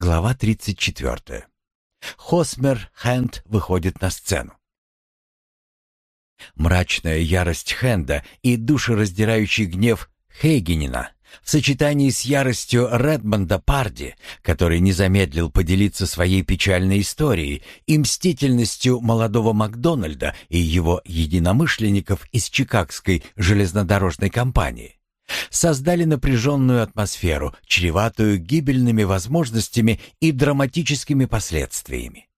Глава 34. Хосмер Хэнд выходит на сцену. Мрачная ярость Хенда и душераздирающий гнев Хейгенина в сочетании с яростью Редмонда Парди, который не замедлил поделиться своей печальной историей, и мстительностью молодого Макдональда и его единомышленников из Чикагской железнодорожной компании, создали напряженную атмосферу, чреватую гибельными возможностями и драматическими последствиями.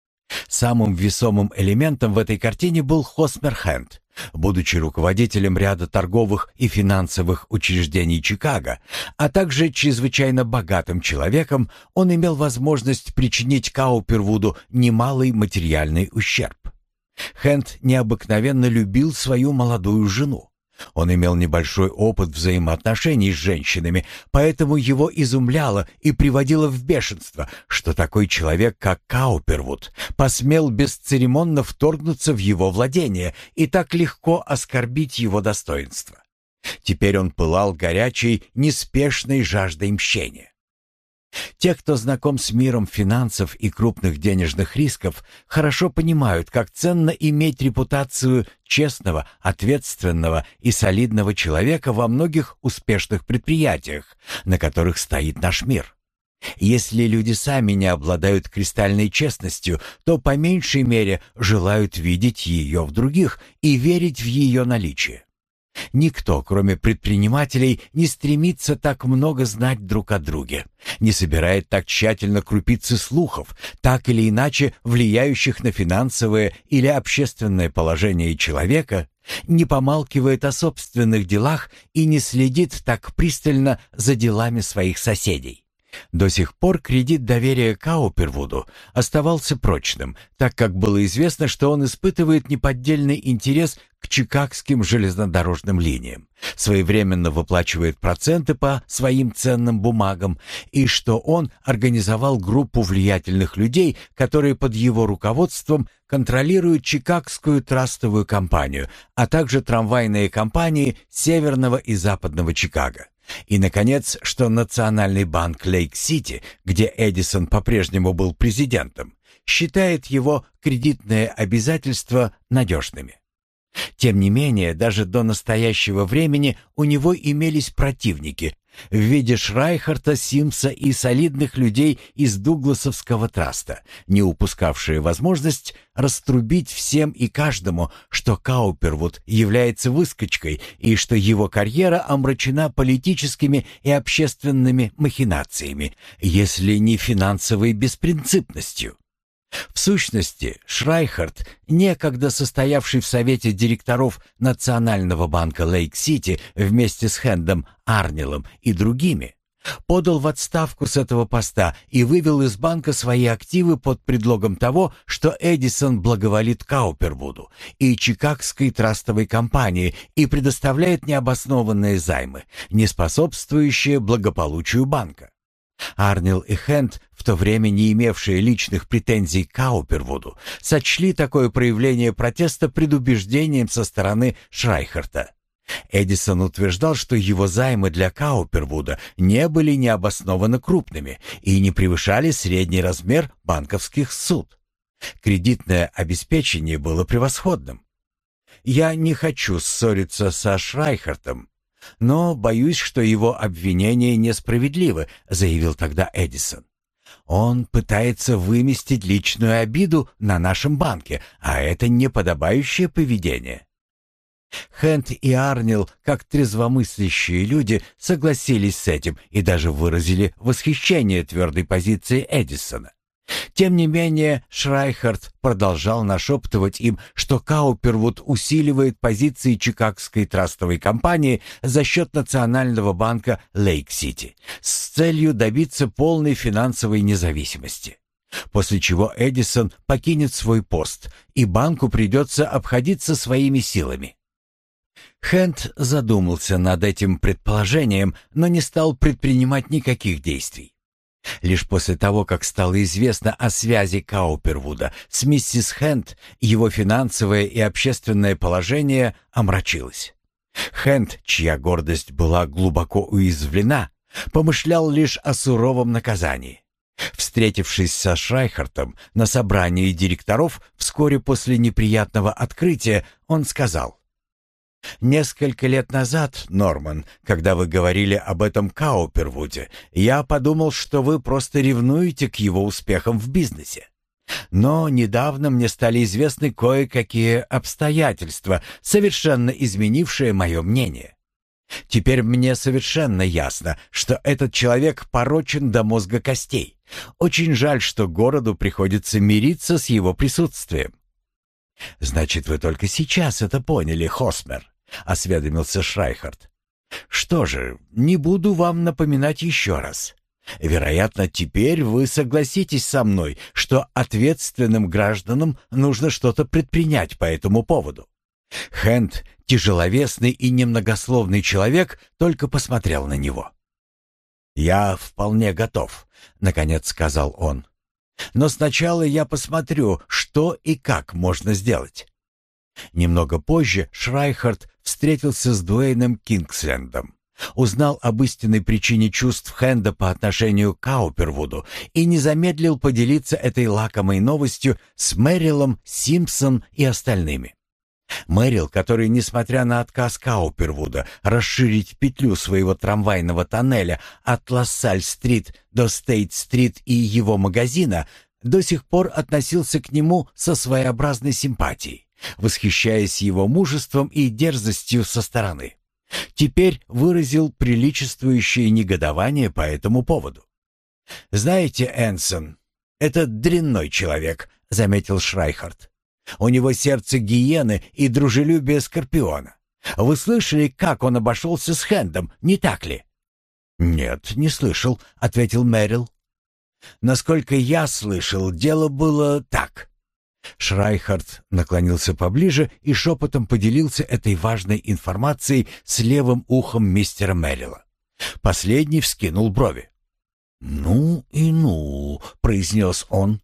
Самым весомым элементом в этой картине был Хосмер Хэнд. Будучи руководителем ряда торговых и финансовых учреждений Чикаго, а также чрезвычайно богатым человеком, он имел возможность причинить Каупервуду немалый материальный ущерб. Хэнд необыкновенно любил свою молодую жену. Он имел небольшой опыт взаимоотношений с женщинами, поэтому его изумляло и приводило в бешенство, что такой человек, как Каупервуд, посмел бесцеремонно вторгнуться в его владение и так легко оскорбить его достоинство. Теперь он пылал горячей, неспешной жаждой мщения. Те, кто знаком с миром финансов и крупных денежных рисков, хорошо понимают, как ценно иметь репутацию честного, ответственного и солидного человека во многих успешных предприятиях, на которых стоит наш мир. Если люди сами не обладают кристальной честностью, то по меньшей мере желают видеть ее в других и верить в ее наличие. Никто, кроме предпринимателей, не стремится так много знать друг о друге, не собирает так тщательно крупицы слухов, так или иначе влияющих на финансовое или общественное положение человека, не помалкивает о собственных делах и не следит так пристально за делами своих соседей. До сих пор кредит доверия Каупервуду оставался прочным, так как было известно, что он испытывает неподдельный интерес к чикагским железнодорожным линиям, своевременно выплачивает проценты по своим ценным бумагам и что он организовал группу влиятельных людей, которые под его руководством контролируют Чикагскую трастовую компанию, а также трамвайные компании Северного и Западного Чикаго. И, наконец, что Национальный банк Лейк-Сити, где Эдисон по-прежнему был президентом, считает его кредитные обязательства надежными. Тем не менее, даже до настоящего времени у него имелись противники в виде Шрайхарта, Симса и солидных людей из Дугласовского траста, не упускавшие возможность раструбить всем и каждому, что Каупервуд является выскочкой и что его карьера омрачена политическими и общественными махинациями, если не финансовой беспринципностью. В сущности, Шрайхард, некогда состоявший в совете директоров Национального банка Лейк-Сити вместе с Хэндом Арнилом и другими, подал в отставку с этого поста и вывел из банка свои активы под предлогом того, что Эдисон благоволит Каупервуду и Чикагской трастовой компании и предоставляет необоснованные займы, не способствующие благополучию банка. Арнил и Хенд, в то время не имевшие личных претензий к Каупервуду, сочли такое проявление протеста предубеждением со стороны Шрайхарта. Эдисон утверждал, что его займы для Каупервуда не были необоснованно крупными и не превышали средний размер банковских суд. Кредитное обеспечение было превосходным. «Я не хочу ссориться со Шрайхартом», но боюсь, что его обвинения несправедливы, заявил тогда Эдисон. Он пытается выместить личную обиду на нашем банке, а это неподобающее поведение. Хэнд и Арнил, как трезвомыслящие люди, согласились с этим и даже выразили восхищение твердой позиции Эдисона. Тем не менее, Шрайхард продолжал нашептывать им, что Каупервуд усиливает позиции Чикагской трастовой компании за счет Национального банка Лейк-Сити с целью добиться полной финансовой независимости. После чего Эдисон покинет свой пост, и банку придется обходиться своими силами. Хэнд задумался над этим предположением, но не стал предпринимать никаких действий. Лишь после того, как стало известно о связи Каупервуда с миссис Хэнд, его финансовое и общественное положение омрачилось. Хэнд, чья гордость была глубоко уязвлена, помышлял лишь о суровом наказании. Встретившись со Шрайхартом на собрании директоров вскоре после неприятного открытия, он сказал, «Несколько лет назад, Норман, когда вы говорили об этом Каупервуде, я подумал, что вы просто ревнуете к его успехам в бизнесе. Но недавно мне стали известны кое-какие обстоятельства, совершенно изменившие мое мнение. Теперь мне совершенно ясно, что этот человек порочен до мозга костей. Очень жаль, что городу приходится мириться с его присутствием. «Значит, вы только сейчас это поняли, Хосмер», — осведомился Шрайхард. «Что же, не буду вам напоминать еще раз. Вероятно, теперь вы согласитесь со мной, что ответственным гражданам нужно что-то предпринять по этому поводу. Хэнд, тяжеловесный и немногословный человек, только посмотрел на него. «Я вполне готов», — наконец сказал он. «Но сначала я посмотрю, что и как можно сделать». Немного позже Шрайхард встретился с Дуэйном Кингслендом. Узнал об истинной причине чувств Хенда по отношению к Каупервуду и не замедлил поделиться этой лакомой новостью с Мэрилом, Симпсон и остальными. Мэрил, который, несмотря на отказ Каупервуда расширить петлю своего трамвайного тоннеля от Лассаль-стрит до Стейт-стрит и его магазина, до сих пор относился к нему со своеобразной симпатией, восхищаясь его мужеством и дерзостью со стороны. Теперь выразил приличествующее негодование по этому поводу. «Знаете, Энсон, это дрянной человек», — заметил Шрайхард. У него сердце гиены и дружелюбие скорпиона. Вы слышали, как он обошелся с Хэндом, не так ли?» «Нет, не слышал», — ответил Мэрил. «Насколько я слышал, дело было так». Шрайхард наклонился поближе и шепотом поделился этой важной информацией с левым ухом мистера Мэрила. Последний вскинул брови. «Ну и ну», — произнес он.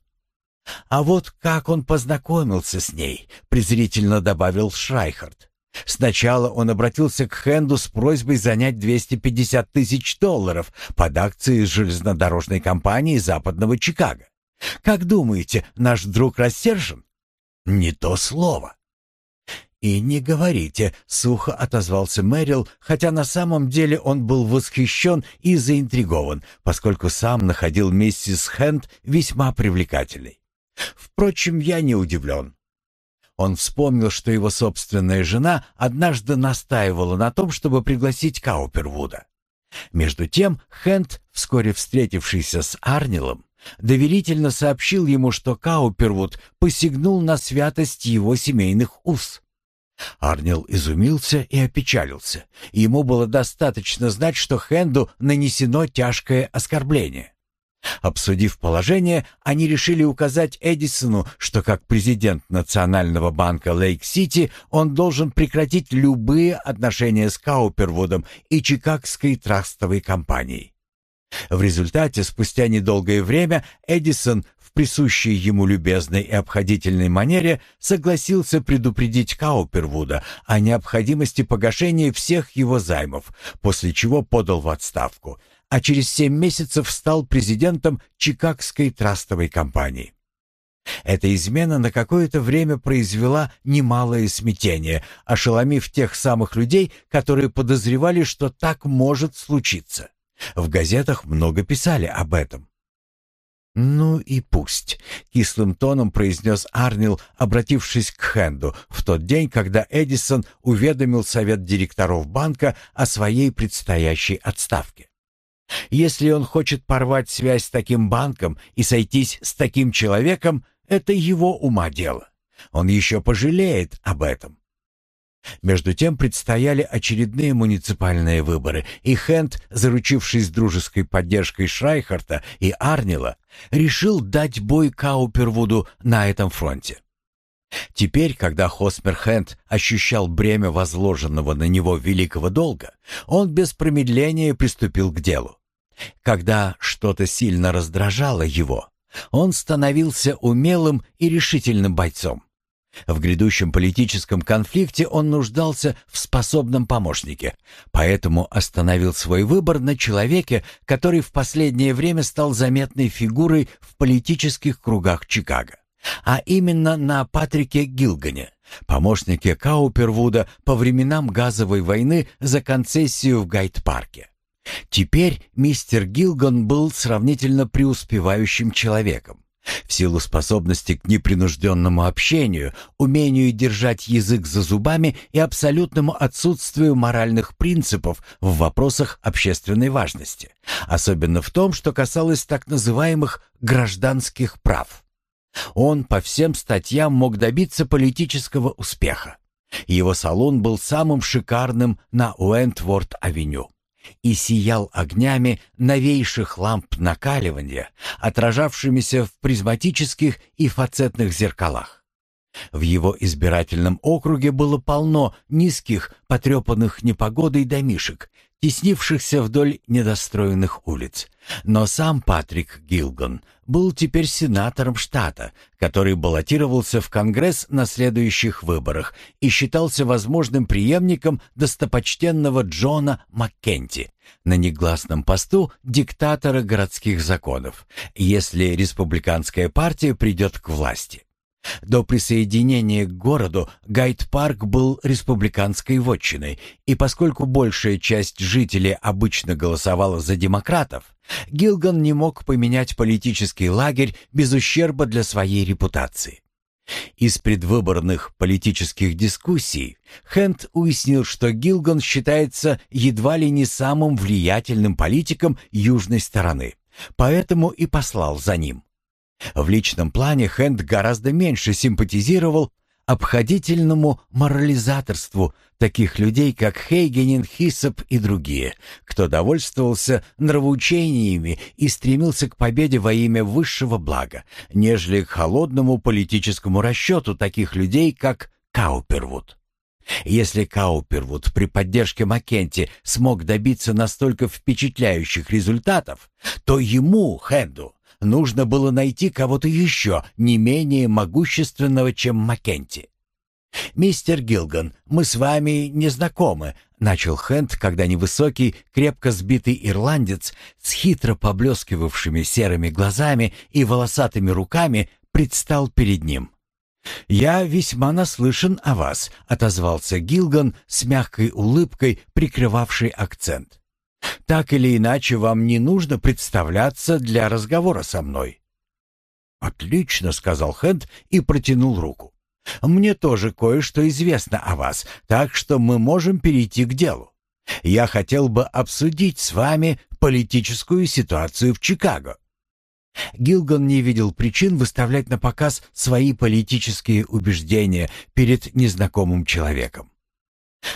А вот как он познакомился с ней, презрительно добавил Шрайхард. Сначала он обратился к Хенду с просьбой занять 250 тысяч долларов под акции железнодорожной компании Западного Чикаго. Как думаете, наш друг рассержен? Не то слово. «И не говорите», — сухо отозвался Мэрил, хотя на самом деле он был восхищен и заинтригован, поскольку сам находил миссис Хэнд весьма привлекательной. Впрочем, я не удивлен. Он вспомнил, что его собственная жена однажды настаивала на том, чтобы пригласить Каупервуда. Между тем, Хэнд, вскоре встретившийся с Арнилом, доверительно сообщил ему, что Каупервуд посягнул на святость его семейных уз. Арнил изумился и опечалился. Ему было достаточно знать, что Хенду нанесено тяжкое оскорбление. Обсудив положение, они решили указать Эдисону, что как президент Национального банка Лейк-Сити он должен прекратить любые отношения с Каупервудом и Чикагской трастовой компанией. В результате, спустя недолгое время, Эдисон в присущей ему любезной и обходительной манере согласился предупредить Каупервуда о необходимости погашения всех его займов, после чего подал в отставку – а через семь месяцев стал президентом Чикагской трастовой компании. Эта измена на какое-то время произвела немалое смятение, ошеломив тех самых людей, которые подозревали, что так может случиться. В газетах много писали об этом. «Ну и пусть», — кислым тоном произнес Арнил, обратившись к Хенду в тот день, когда Эдисон уведомил совет директоров банка о своей предстоящей отставке. Если он хочет порвать связь с таким банком и сойтись с таким человеком, это его ума дело. Он еще пожалеет об этом. Между тем предстояли очередные муниципальные выборы, и Хенд, заручившись дружеской поддержкой Шрайхарта и Арнила, решил дать бой Каупервуду на этом фронте. Теперь, когда Хосмер Хенд ощущал бремя возложенного на него великого долга, он без промедления приступил к делу. Когда что-то сильно раздражало его, он становился умелым и решительным бойцом. В грядущем политическом конфликте он нуждался в способном помощнике, поэтому остановил свой выбор на человеке, который в последнее время стал заметной фигурой в политических кругах Чикаго, а именно на Патрике Гилгане, помощнике Каупервуда по временам газовой войны за концессию в Гайд-парке. Теперь мистер Гилган был сравнительно преуспевающим человеком. В силу способности к непринужденному общению, умению держать язык за зубами и абсолютному отсутствию моральных принципов в вопросах общественной важности, особенно в том, что касалось так называемых гражданских прав. Он по всем статьям мог добиться политического успеха. Его салон был самым шикарным на Уэнтворд-авеню и сиял огнями новейших ламп накаливания, отражавшимися в призматических и фацетных зеркалах. В его избирательном округе было полно низких, потрепанных непогодой домишек, теснившихся вдоль недостроенных улиц. Но сам Патрик Гилган был теперь сенатором штата, который баллотировался в Конгресс на следующих выборах и считался возможным преемником достопочтенного Джона Маккенти на негласном посту диктатора городских законов, если республиканская партия придет к власти. До присоединения к городу Гайд-парк был республиканской вотчиной, и поскольку большая часть жителей обычно голосовала за демократов, Гилган не мог поменять политический лагерь без ущерба для своей репутации. Из предвыборных политических дискуссий Хенд уяснил, что Гилган считается едва ли не самым влиятельным политиком южной стороны, поэтому и послал за ним. В личном плане Хэнд гораздо меньше симпатизировал обходительному морализаторству таких людей, как Хейгенин, Хиссоп и другие, кто довольствовался нравоучениями и стремился к победе во имя высшего блага, нежели к холодному политическому расчету таких людей, как Каупервуд. Если Каупервуд при поддержке Маккенти смог добиться настолько впечатляющих результатов, то ему, Хенду, Нужно было найти кого-то еще, не менее могущественного, чем Маккенти. «Мистер Гилган, мы с вами не знакомы», — начал Хэнд, когда невысокий, крепко сбитый ирландец с хитро поблескивавшими серыми глазами и волосатыми руками предстал перед ним. «Я весьма наслышан о вас», — отозвался Гилган с мягкой улыбкой, прикрывавшей акцент. Так или иначе, вам не нужно представляться для разговора со мной». «Отлично», — сказал Хэнд и протянул руку. «Мне тоже кое-что известно о вас, так что мы можем перейти к делу. Я хотел бы обсудить с вами политическую ситуацию в Чикаго». Гилган не видел причин выставлять на показ свои политические убеждения перед незнакомым человеком.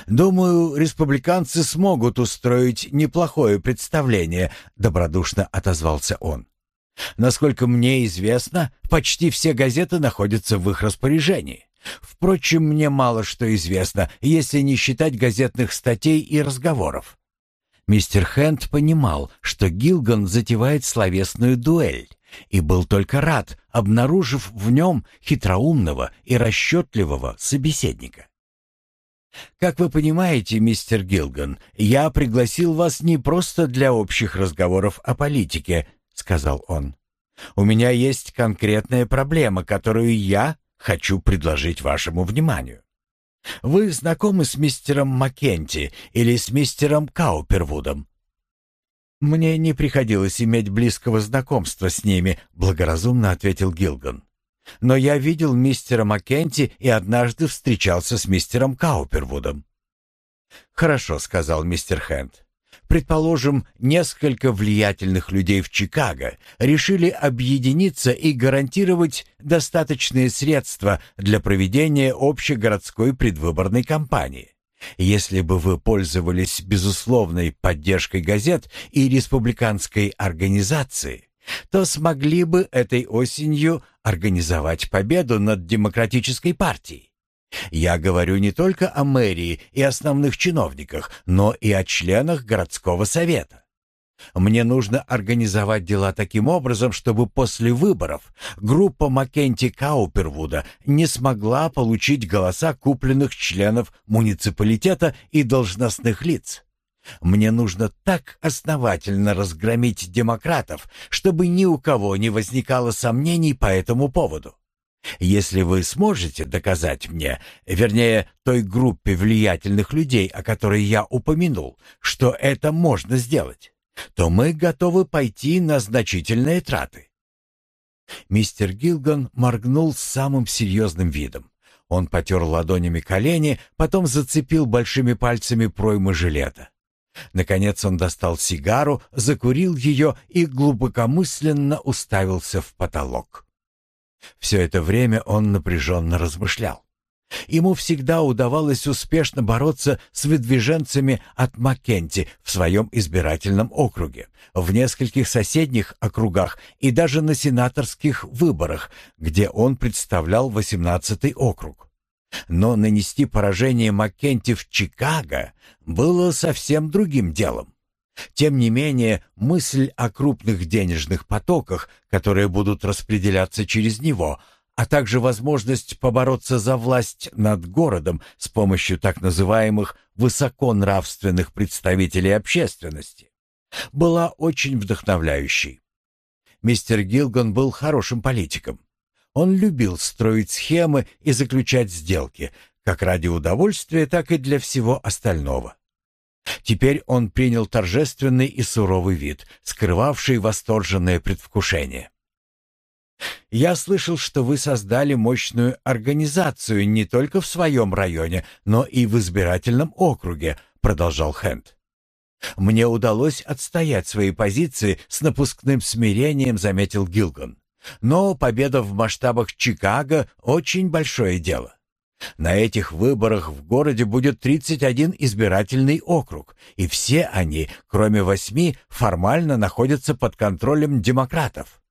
«Думаю, республиканцы смогут устроить неплохое представление», — добродушно отозвался он. «Насколько мне известно, почти все газеты находятся в их распоряжении. Впрочем, мне мало что известно, если не считать газетных статей и разговоров». Мистер Хэнд понимал, что Гилган затевает словесную дуэль, и был только рад, обнаружив в нем хитроумного и расчетливого собеседника. Как вы понимаете, мистер Гилган, я пригласил вас не просто для общих разговоров о политике, сказал он. У меня есть конкретная проблема, которую я хочу предложить вашему вниманию. Вы знакомы с мистером Маккенти или с мистером Каупервудом? Мне не приходилось иметь близкого знакомства с ними, благоразумно ответил Гилган. Но я видел мистера Маккенти и однажды встречался с мистером Каупервудом. «Хорошо», — сказал мистер Хэнд. «Предположим, несколько влиятельных людей в Чикаго решили объединиться и гарантировать достаточные средства для проведения общегородской предвыборной кампании. Если бы вы пользовались безусловной поддержкой газет и республиканской организации, то смогли бы этой осенью организовать победу над Демократической партией. Я говорю не только о мэрии и основных чиновниках, но и о членах городского совета. Мне нужно организовать дела таким образом, чтобы после выборов группа Маккенти Каупервуда не смогла получить голоса купленных членов муниципалитета и должностных лиц. Мне нужно так основательно разгромить демократов, чтобы ни у кого не возникало сомнений по этому поводу. Если вы сможете доказать мне, вернее, той группе влиятельных людей, о которой я упомянул, что это можно сделать, то мы готовы пойти на значительные траты. Мистер Гилган моргнул с самым серьезным видом. Он потер ладонями колени, потом зацепил большими пальцами проймы жилета. Наконец он достал сигару, закурил ее и глубокомысленно уставился в потолок. Все это время он напряженно размышлял. Ему всегда удавалось успешно бороться с выдвиженцами от Маккенти в своем избирательном округе, в нескольких соседних округах и даже на сенаторских выборах, где он представлял 18-й округ. Но нанести поражение Маккенти в Чикаго было совсем другим делом. Тем не менее, мысль о крупных денежных потоках, которые будут распределяться через него, а также возможность побороться за власть над городом с помощью так называемых высоконравственных представителей общественности, была очень вдохновляющей. Мистер Гилган был хорошим политиком. Он любил строить схемы и заключать сделки, как ради удовольствия, так и для всего остального. Теперь он принял торжественный и суровый вид, скрывавший восторженное предвкушение. «Я слышал, что вы создали мощную организацию не только в своем районе, но и в избирательном округе», — продолжал Хэнд. «Мне удалось отстоять свои позиции с напускным смирением», — заметил Гилган. Но победа в масштабах Чикаго — очень большое дело. На этих выборах в городе будет 31 избирательный округ, и все они, кроме восьми, формально находятся под контролем демократов.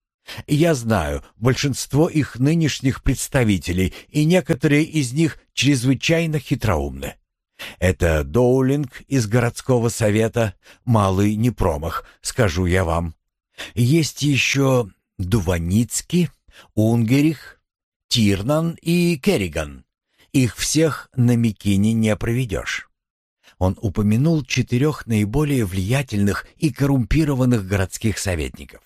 Я знаю большинство их нынешних представителей, и некоторые из них чрезвычайно хитроумны. Это Доулинг из городского совета, малый непромах, скажу я вам. Есть еще Дуваницкий, Унгерих, Тирнан и Керриган. Их всех на Микине не проведешь. Он упомянул четырех наиболее влиятельных и коррумпированных городских советников.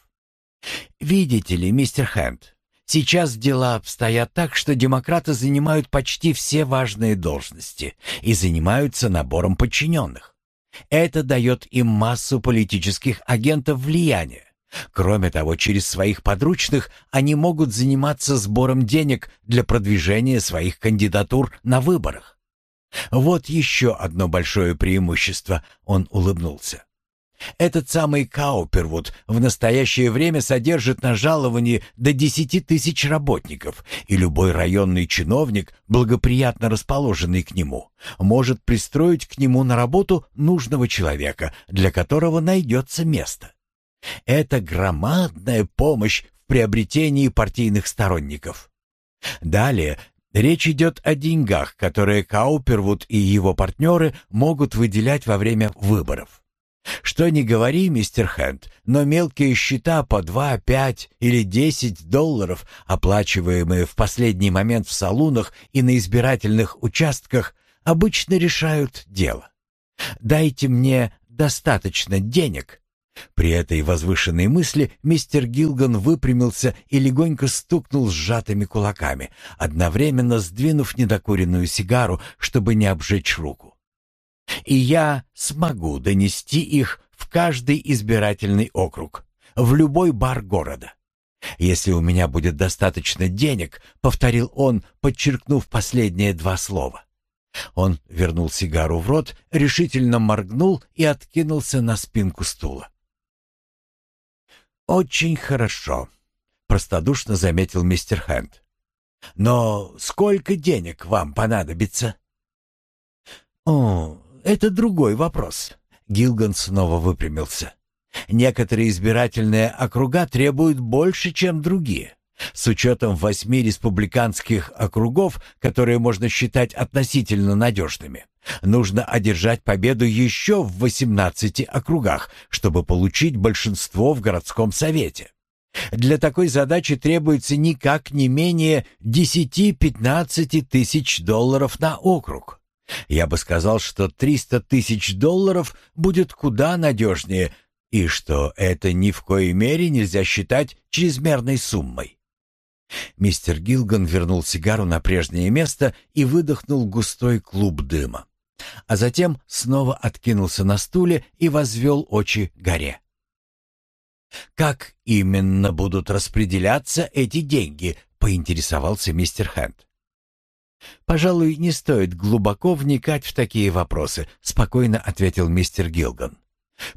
«Видите ли, мистер Хэнд, сейчас дела обстоят так, что демократы занимают почти все важные должности и занимаются набором подчиненных. Это дает им массу политических агентов влияния. Кроме того, через своих подручных они могут заниматься сбором денег для продвижения своих кандидатур на выборах. Вот еще одно большое преимущество, он улыбнулся. Этот самый Каупервуд в настоящее время содержит на жаловании до десяти тысяч работников, и любой районный чиновник, благоприятно расположенный к нему, может пристроить к нему на работу нужного человека, для которого найдется место. Это громадная помощь в приобретении партийных сторонников. Далее речь идет о деньгах, которые Каупервуд и его партнеры могут выделять во время выборов. Что ни говори, мистер Хэнд, но мелкие счета по 2, 5 или 10 долларов, оплачиваемые в последний момент в салунах и на избирательных участках, обычно решают дело. Дайте мне достаточно денег, при этой возвышенной мысли мистер Гилган выпрямился и легонько стукнул сжатыми кулаками, одновременно сдвинув недокуренную сигару, чтобы не обжечь руку. «И я смогу донести их в каждый избирательный округ, в любой бар города. Если у меня будет достаточно денег», — повторил он, подчеркнув последние два слова. Он вернул сигару в рот, решительно моргнул и откинулся на спинку стула. «Очень хорошо», — простодушно заметил мистер Хэнд. «Но сколько денег вам понадобится?» «О, это другой вопрос», — Гилган снова выпрямился. «Некоторые избирательные округа требуют больше, чем другие. С учетом восьми республиканских округов, которые можно считать относительно надежными, нужно одержать победу еще в 18 округах, чтобы получить большинство в городском совете. Для такой задачи требуется никак не менее 10-15 тысяч долларов на округ. Я бы сказал, что 300 тысяч долларов будет куда надежнее, и что это ни в коей мере нельзя считать чрезмерной суммой. Мистер Гилган вернул сигару на прежнее место и выдохнул густой клуб дыма. А затем снова откинулся на стуле и возвел очи горе. «Как именно будут распределяться эти деньги?» — поинтересовался мистер Хэнд. «Пожалуй, не стоит глубоко вникать в такие вопросы», — спокойно ответил мистер Гилган.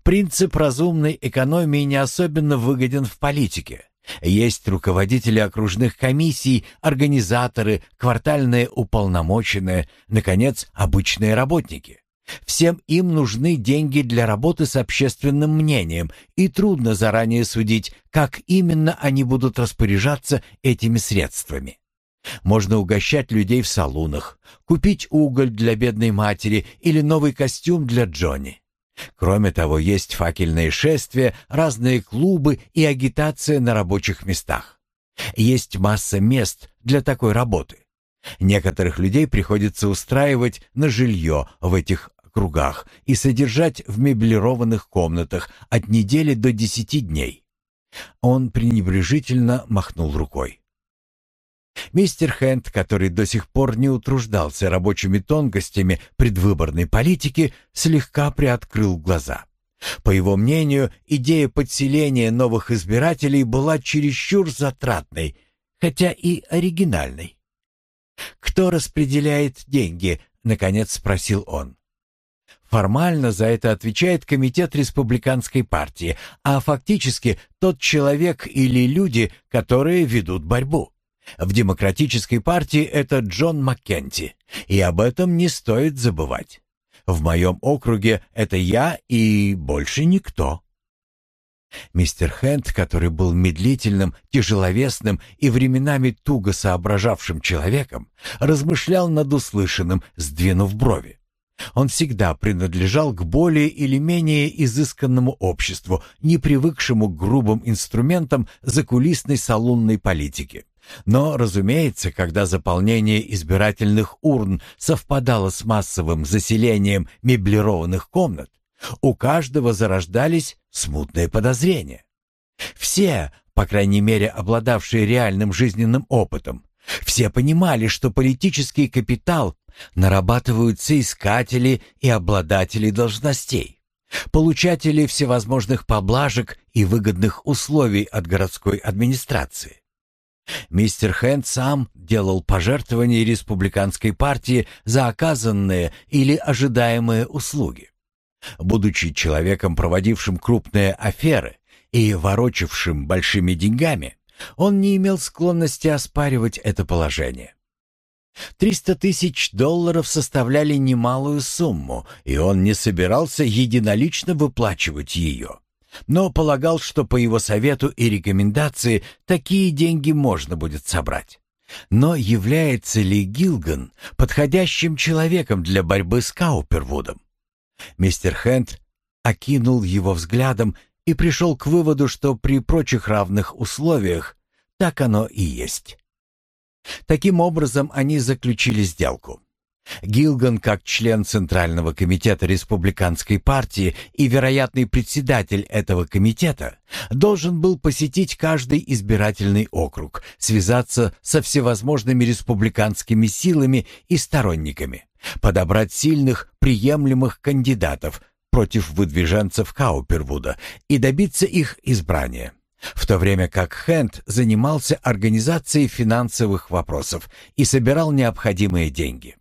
«Принцип разумной экономии не особенно выгоден в политике. Есть руководители окружных комиссий, организаторы, квартальные уполномоченные, наконец, обычные работники. Всем им нужны деньги для работы с общественным мнением, и трудно заранее судить, как именно они будут распоряжаться этими средствами. Можно угощать людей в салунах, купить уголь для бедной матери или новый костюм для Джонни. Кроме того, есть факельные шествия, разные клубы и агитация на рабочих местах. Есть масса мест для такой работы. Некоторых людей приходится устраивать на жилье в этих кругах и содержать в меблированных комнатах от недели до десяти дней. Он пренебрежительно махнул рукой. Мистер Хэнд, который до сих пор не утруждался рабочими тонкостями предвыборной политики, слегка приоткрыл глаза. По его мнению, идея подселения новых избирателей была чересчур затратной, хотя и оригинальной. «Кто распределяет деньги?» — наконец спросил он. Формально за это отвечает комитет республиканской партии, а фактически тот человек или люди, которые ведут борьбу. В демократической партии это Джон Маккенти, и об этом не стоит забывать. В моем округе это я и больше никто. Мистер Хэнд, который был медлительным, тяжеловесным и временами туго соображавшим человеком, размышлял над услышанным, сдвинув брови. Он всегда принадлежал к более или менее изысканному обществу, не привыкшему к грубым инструментам закулисной салунной политики. Но, разумеется, когда заполнение избирательных урн совпадало с массовым заселением меблированных комнат, у каждого зарождались смутные подозрения. Все, по крайней мере, обладавшие реальным жизненным опытом, все понимали, что политический капитал нарабатывают соискатели и обладатели должностей, получатели всевозможных поблажек и выгодных условий от городской администрации. Мистер Хэнд сам делал пожертвования республиканской партии за оказанные или ожидаемые услуги. Будучи человеком, проводившим крупные аферы и ворочавшим большими деньгами, он не имел склонности оспаривать это положение. Триста тысяч долларов составляли немалую сумму, и он не собирался единолично выплачивать ее но полагал, что по его совету и рекомендации такие деньги можно будет собрать. Но является ли Гилган подходящим человеком для борьбы с Каупервудом? Мистер Хэнд окинул его взглядом и пришел к выводу, что при прочих равных условиях так оно и есть. Таким образом, они заключили сделку. Гилган, как член Центрального комитета Республиканской партии и вероятный председатель этого комитета, должен был посетить каждый избирательный округ, связаться со всевозможными республиканскими силами и сторонниками, подобрать сильных, приемлемых кандидатов против выдвиженцев Каупервуда и добиться их избрания в то время как Хэнд занимался организацией финансовых вопросов и собирал необходимые деньги.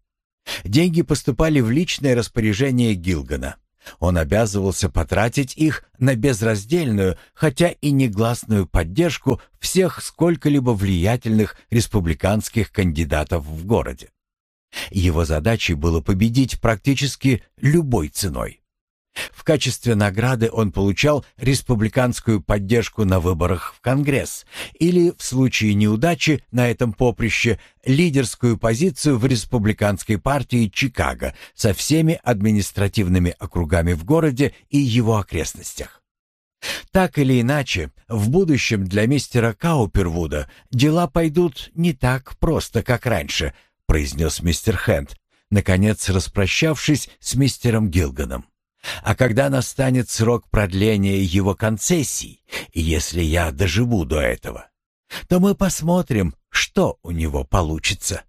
Деньги поступали в личное распоряжение Гилгана. Он обязывался потратить их на безраздельную, хотя и негласную поддержку всех сколько-либо влиятельных республиканских кандидатов в городе. Его задачей было победить практически любой ценой. В качестве награды он получал республиканскую поддержку на выборах в Конгресс или, в случае неудачи на этом поприще, лидерскую позицию в республиканской партии Чикаго со всеми административными округами в городе и его окрестностях. Так или иначе, в будущем для мистера Каупервуда дела пойдут не так просто, как раньше, произнес мистер Хэнд, наконец распрощавшись с мистером Гилганом. А когда настанет срок продления его концессий, если я доживу до этого, то мы посмотрим, что у него получится.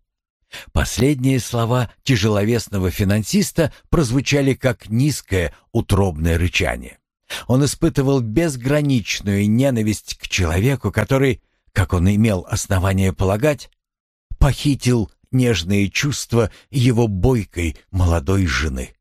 Последние слова тяжеловесного финансиста прозвучали как низкое утробное рычание. Он испытывал безграничную ненависть к человеку, который, как он имел основание полагать, похитил нежные чувства его бойкой молодой жены.